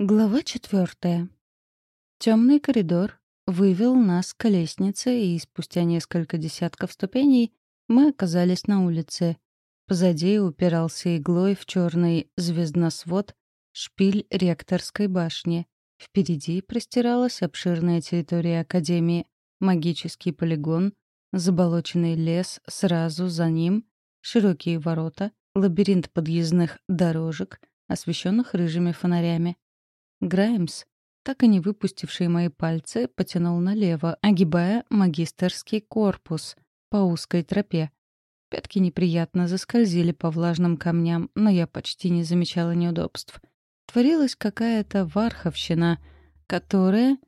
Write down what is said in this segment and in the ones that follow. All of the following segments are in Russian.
Глава четвертая. Темный коридор вывел нас к лестнице, и спустя несколько десятков ступеней мы оказались на улице. Позади упирался иглой в черный звездносвод шпиль ректорской башни. Впереди простиралась обширная территория Академии, магический полигон, заболоченный лес сразу за ним, широкие ворота, лабиринт подъездных дорожек, освещенных рыжими фонарями. Граймс, так и не выпустивший мои пальцы, потянул налево, огибая магистерский корпус по узкой тропе. Пятки неприятно заскользили по влажным камням, но я почти не замечала неудобств. Творилась какая-то варховщина, которая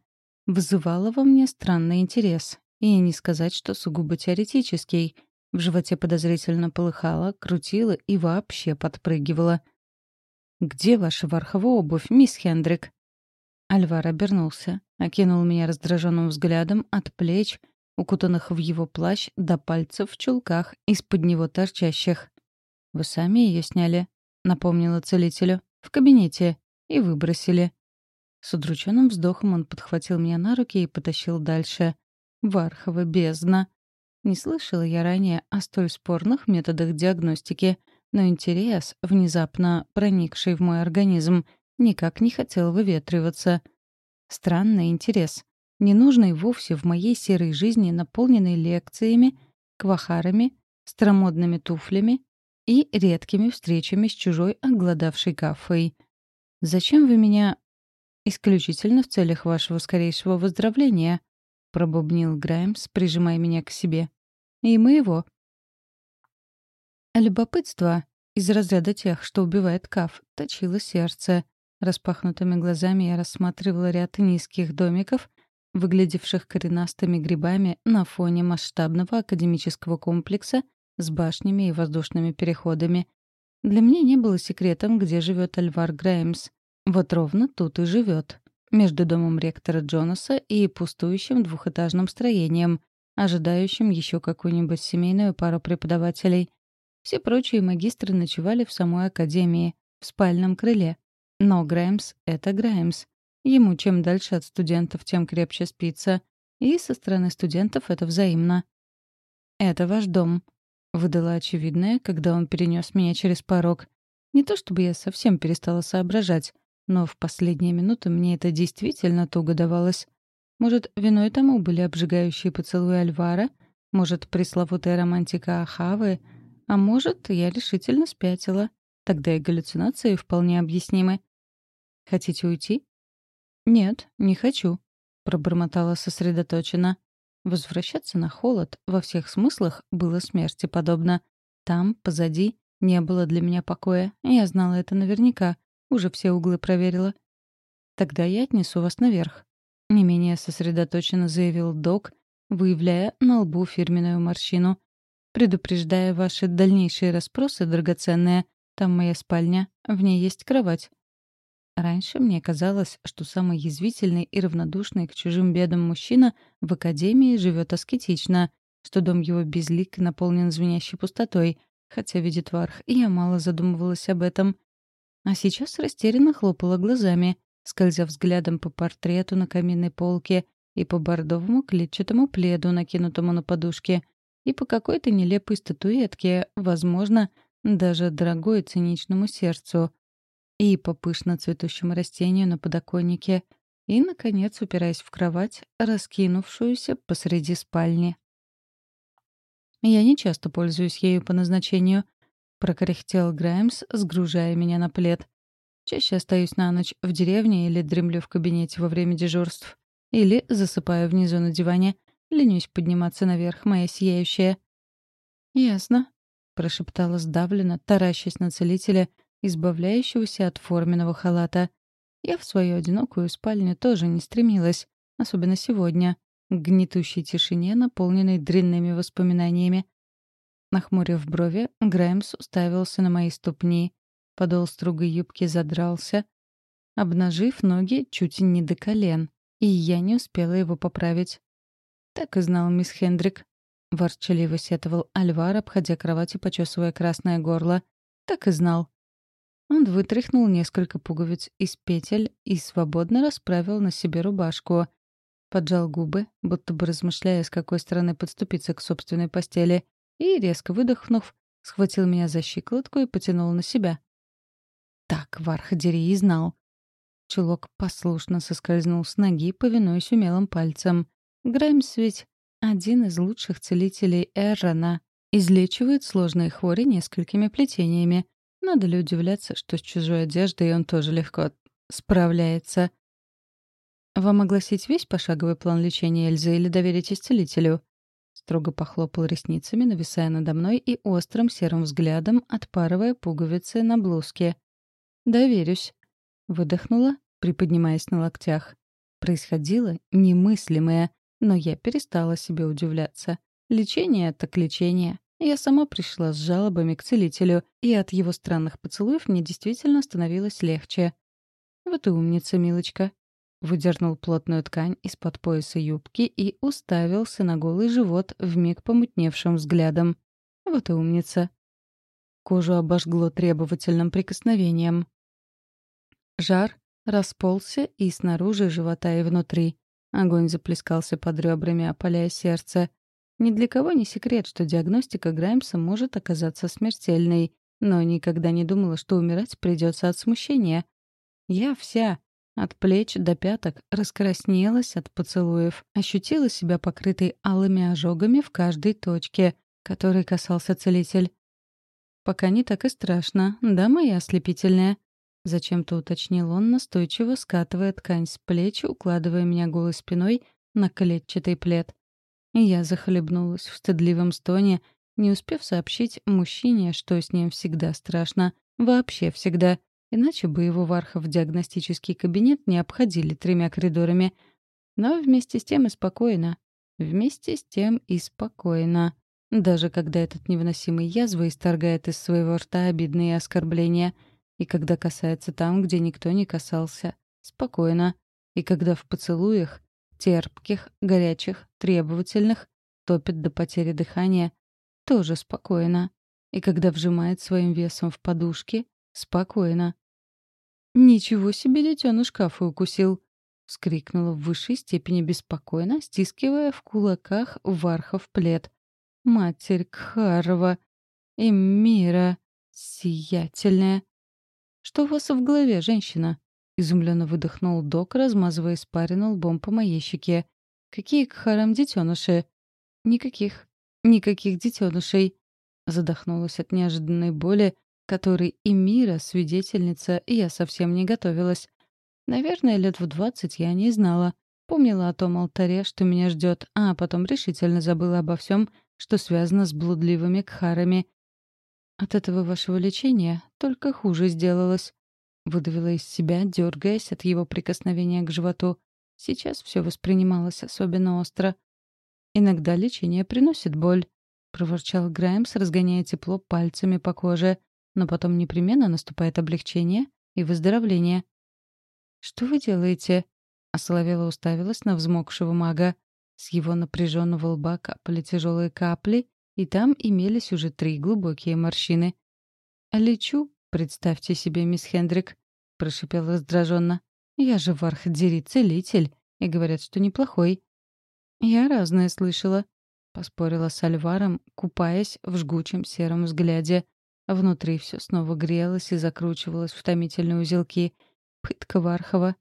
вызывала во мне странный интерес. И не сказать, что сугубо теоретический. В животе подозрительно полыхало, крутило и вообще подпрыгивало. «Где ваша варховая обувь, мисс Хендрик?» Альвар обернулся, окинул меня раздраженным взглядом от плеч, укутанных в его плащ, до пальцев в чулках, из-под него торчащих. «Вы сами ее сняли?» — напомнила целителю. «В кабинете. И выбросили». С удрученным вздохом он подхватил меня на руки и потащил дальше. «Вархова бездна». Не слышала я ранее о столь спорных методах диагностики — но интерес, внезапно проникший в мой организм, никак не хотел выветриваться. Странный интерес, ненужный вовсе в моей серой жизни, наполненной лекциями, квахарами, старомодными туфлями и редкими встречами с чужой огладавшей гафой. «Зачем вы меня...» «Исключительно в целях вашего скорейшего выздоровления», — пробубнил Граймс, прижимая меня к себе. «И моего», Любопытство из разряда тех, что убивает Каф, точило сердце. Распахнутыми глазами я рассматривала ряд низких домиков, выглядевших коренастыми грибами на фоне масштабного академического комплекса с башнями и воздушными переходами. Для меня не было секретом, где живет Альвар Граймс. Вот ровно тут и живет, между домом ректора Джонаса и пустующим двухэтажным строением, ожидающим еще какую-нибудь семейную пару преподавателей — все прочие магистры ночевали в самой академии, в спальном крыле. Но Граймс — это Граймс. Ему чем дальше от студентов, тем крепче спится. И со стороны студентов это взаимно. «Это ваш дом», — выдала очевидное, когда он перенес меня через порог. Не то чтобы я совсем перестала соображать, но в последние минуты мне это действительно туго давалось. Может, виной тому были обжигающие поцелуи Альвара, может, пресловутая романтика Ахавы — а может, я решительно спятила. Тогда и галлюцинации вполне объяснимы. «Хотите уйти?» «Нет, не хочу», — пробормотала сосредоточенно. Возвращаться на холод во всех смыслах было смерти подобно. Там, позади, не было для меня покоя. Я знала это наверняка. Уже все углы проверила. «Тогда я отнесу вас наверх», — не менее сосредоточенно заявил док, выявляя на лбу фирменную морщину. Предупреждая ваши дальнейшие расспросы, драгоценная, там моя спальня, в ней есть кровать. Раньше мне казалось, что самый язвительный и равнодушный к чужим бедам мужчина в академии живет аскетично, что дом его безлик и наполнен звенящей пустотой, хотя видит варх, и я мало задумывалась об этом. А сейчас растерянно хлопала глазами, скользя взглядом по портрету на каминной полке и по бордовому клетчатому пледу, накинутому на подушке — и по какой-то нелепой статуэтке, возможно, даже дорогой циничному сердцу, и по пышно цветущему растению на подоконнике, и, наконец, упираясь в кровать, раскинувшуюся посреди спальни. «Я не часто пользуюсь ею по назначению», — прокряхтел Граймс, сгружая меня на плед. «Чаще остаюсь на ночь в деревне или дремлю в кабинете во время дежурств. Или засыпаю внизу на диване, Ленюсь подниматься наверх, моя сияющая. «Ясно», — прошептала сдавленно, таращась на целителя, избавляющегося от форменного халата. Я в свою одинокую спальню тоже не стремилась, особенно сегодня, к гнетущей тишине, наполненной дрянными воспоминаниями. Нахмурив брови, Граймс уставился на мои ступни. Подол строгой юбки задрался, обнажив ноги чуть не до колен, и я не успела его поправить. «Так и знал, мисс Хендрик», — ворчаливо сетовал Альвар, обходя кровать и почесывая красное горло. «Так и знал». Он вытряхнул несколько пуговиц из петель и свободно расправил на себе рубашку. Поджал губы, будто бы размышляя, с какой стороны подступиться к собственной постели, и, резко выдохнув, схватил меня за щиколотку и потянул на себя. Так Вархадери и знал. Чулок послушно соскользнул с ноги, повинуясь умелым пальцем. Граймс ведь один из лучших целителей Эррона. Излечивает сложные хвори несколькими плетениями. Надо ли удивляться, что с чужой одеждой он тоже легко справляется. «Вам огласить весь пошаговый план лечения Эльзы или доверитесь целителю?» Строго похлопал ресницами, нависая надо мной и острым серым взглядом отпарывая пуговицы на блузке. «Доверюсь», — выдохнула, приподнимаясь на локтях. Происходило немыслимое, но я перестала себе удивляться. Лечение так лечение. Я сама пришла с жалобами к целителю, и от его странных поцелуев мне действительно становилось легче. «Вот и умница, милочка». Выдернул плотную ткань из-под пояса юбки и уставился на голый живот вмиг помутневшим взглядом. «Вот и умница». Кожу обожгло требовательным прикосновением. Жар расползся и снаружи живота, и внутри. Огонь заплескался под ребрами, опаляя сердце. Ни для кого не секрет, что диагностика Граймса может оказаться смертельной, но никогда не думала, что умирать придется от смущения. Я вся, от плеч до пяток, раскраснелась от поцелуев, ощутила себя покрытой алыми ожогами в каждой точке, которой касался целитель. «Пока не так и страшно, да, моя ослепительная?» Зачем-то уточнил он, настойчиво скатывая ткань с плеч, укладывая меня голой спиной на клетчатый плед. Я захлебнулась в стыдливом стоне, не успев сообщить мужчине, что с ним всегда страшно. Вообще всегда. Иначе бы его Варха в диагностический кабинет не обходили тремя коридорами. Но вместе с тем и спокойно. Вместе с тем и спокойно. Даже когда этот невыносимый язва исторгает из своего рта обидные оскорбления. И когда касается там, где никто не касался. Спокойно. И когда в поцелуях терпких, горячих, требовательных, топит до потери дыхания, тоже спокойно. И когда вжимает своим весом в подушки, спокойно. «Ничего себе детёныш шкафы укусил!» — вскрикнула в высшей степени беспокойно, стискивая в кулаках вархов плед. «Матерь Кхарова! Эмира! Сиятельная! Что у вас в голове, женщина?» Изумленно выдохнул док, размазывая испарину лбом по моей щеке. «Какие к харам детеныши?» «Никаких. Никаких детенышей!» Задохнулась от неожиданной боли, которой и Мира, свидетельница, и я совсем не готовилась. Наверное, лет в двадцать я не знала. Помнила о том алтаре, что меня ждет, а потом решительно забыла обо всем, что связано с блудливыми кхарами. От этого вашего лечения только хуже сделалось. Выдавила из себя, дергаясь от его прикосновения к животу. Сейчас все воспринималось особенно остро. «Иногда лечение приносит боль», — проворчал Граймс, разгоняя тепло пальцами по коже. «Но потом непременно наступает облегчение и выздоровление». «Что вы делаете?» — Осоловела уставилась на взмокшего мага. С его напряженного лба капали тяжелые капли, и там имелись уже три глубокие морщины. «Лечу», «Представьте себе, мисс Хендрик», — прошипел раздраженно. «Я же Вархдери целитель, и говорят, что неплохой». «Я разное слышала», — поспорила с Альваром, купаясь в жгучем сером взгляде. Внутри все снова грелось и закручивалось в томительные узелки. Пытка Вархова.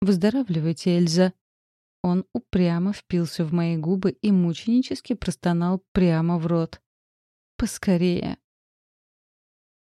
«Выздоравливайте, Эльза». Он упрямо впился в мои губы и мученически простонал прямо в рот. «Поскорее,